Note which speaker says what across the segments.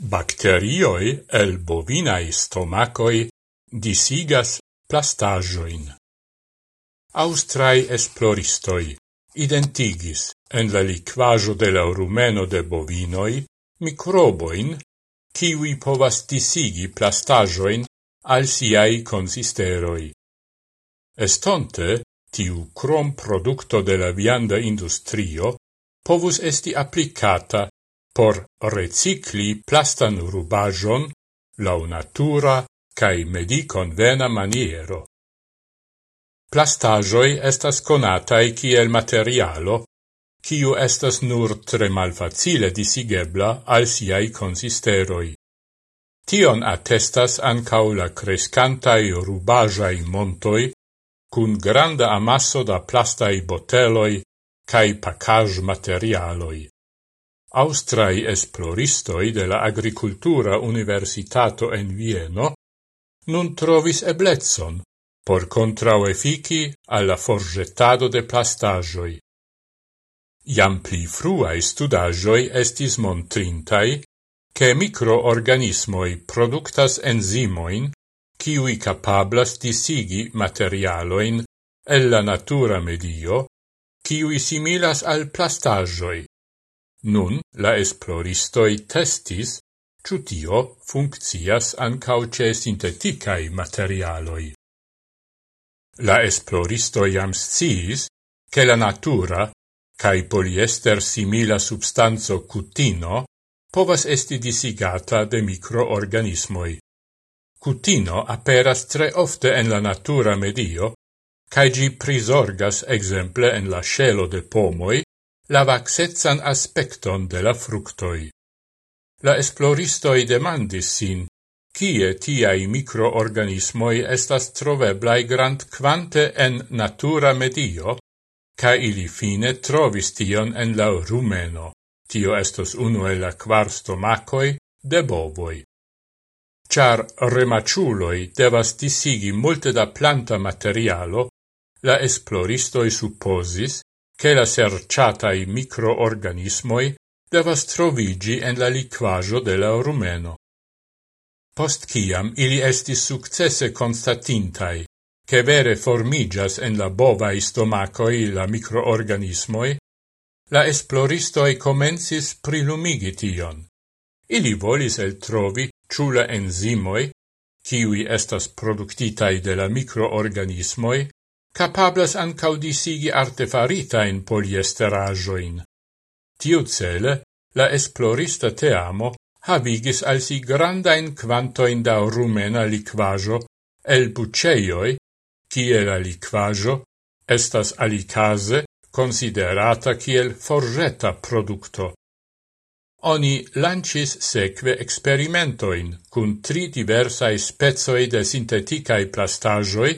Speaker 1: Bacterioi el bovinae stomacoi disigas plastajoin. Austrai esploristoi identigis en la liquajo de la rumeno de bovinoi microboin kiwi povas disigi plastajoin al siai consisteroi. Estonte, tiu crom producto de la vianda industrio povus esti applicata por recicli plastan rubajon lau natura cae mediconvena maniero. Plastajoi estas conatai kiel materialo, kiu estas nur tre malfacile disigebla al siai consisteroi. Tion attestas ancau la crescantai rubajai montoi, cun granda amasso da plastai boteloi cae pacaj materialoi. Austrai esploristoi de la Agricultura Universitato en Vieno nun trovis eblezzon por contrauefici alla forgettado de plastagioi. Iam pli fruae studagioi estis montrintai che microorganismoi productas enzimoin kiui capablas disigi materialoin el la natura medio kiui similas al plastagioi Nun la esploristoi testis ciutio funccias ancauce sinteticae materialoi. La esploristo jam sciis che la natura cae poliester simila substanzo cutino povas esti disigata de microorganismoi. Cutino aperas tre ofte en la natura medio, cae gi prisorgas exemple en la scelo de pomoi la vaxetsan aspecton de la fructoi. La esploristoi demandis sin, kie tiai microorganismoi estas troveblai grand quante en natura medio, ca ili fine trovis tion en la rumeno. Tio estos uno el la quar stomacoi de bovoi. Char remaciuloi devas disigi multe da planta materialo, la esploristoi supposis che la serciatai microorganismoi devas trovigi en la liquajo de la rumeno. Post ciam ili estis successe constatintai, che vere formigas en la bovai stomacoi la microorganismoi, la esploristoi comensis prilumigi tion. Ili volis el trovi ciula enzimoi, kiwi estas productitai de la microorganismoi, capablas ancau disigi artefaritajn poliesterajoin. Tiu cele la esplorista teamo havigis al si grandain quantoin da rumena liquajo el buceioi, kie la liquajo estas alicase considerata kiel forgeta producto. Oni lancis seque experimentoin cun tri diversae spezoi de sinteticae plastajoi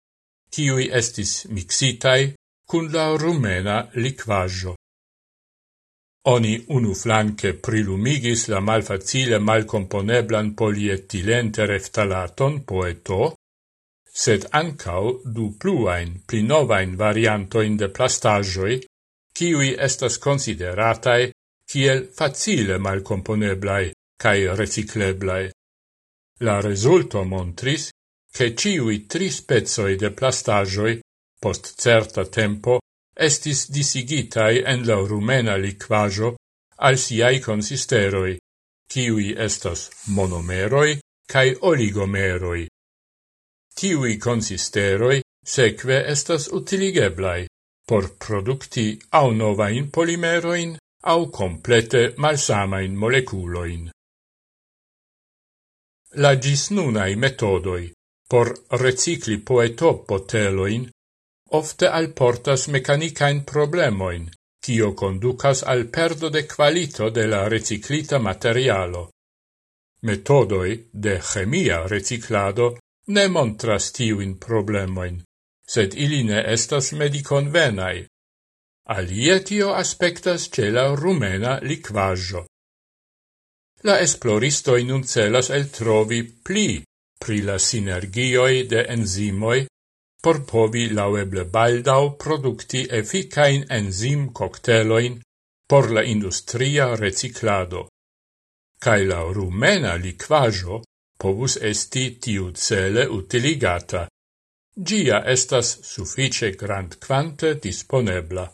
Speaker 1: kiui estis mixitai cun la rumena liquajo. Oni unu flanque prilumigis la malfacile malcomponeblan polietilente-reftalaton poeto, sed ancau du pluain pli novain variantoin de plastagioi, kiui estas consideratai kiel facile malcomponeblai cae recicleblai. La resulto montris che ciui tri spezoi de plastagioi, post certa tempo, estis disigitai en la rumena liquajo al siai consisteroi, ciui estas monomeroi cae oligomeroi. Tiui consisteroi seque estas utiligeblai por producti au novain polimeroin au complete malsamain moleculoin. La gis nunai metodoi por recicli poetopoteloin, ofte alportas mecanicain problemoin, cio conducas al perdo de qualito de la reciclita materialo. Metodoi de chemia reciclado ne montras tiuin problemoin, sed ili ne estas mediconvenai. Alie tio aspectas ce la rumena liquaggio. La esploristo nun celas el trovi pli pri la sinergioi de enzimoi por povi laueble baldau producti efficain enzim cocteloin por la industria reciclado. Cai la rumena liquajo povus esti tiu cele utiligata. Gia estas suffice grand quante disponebla.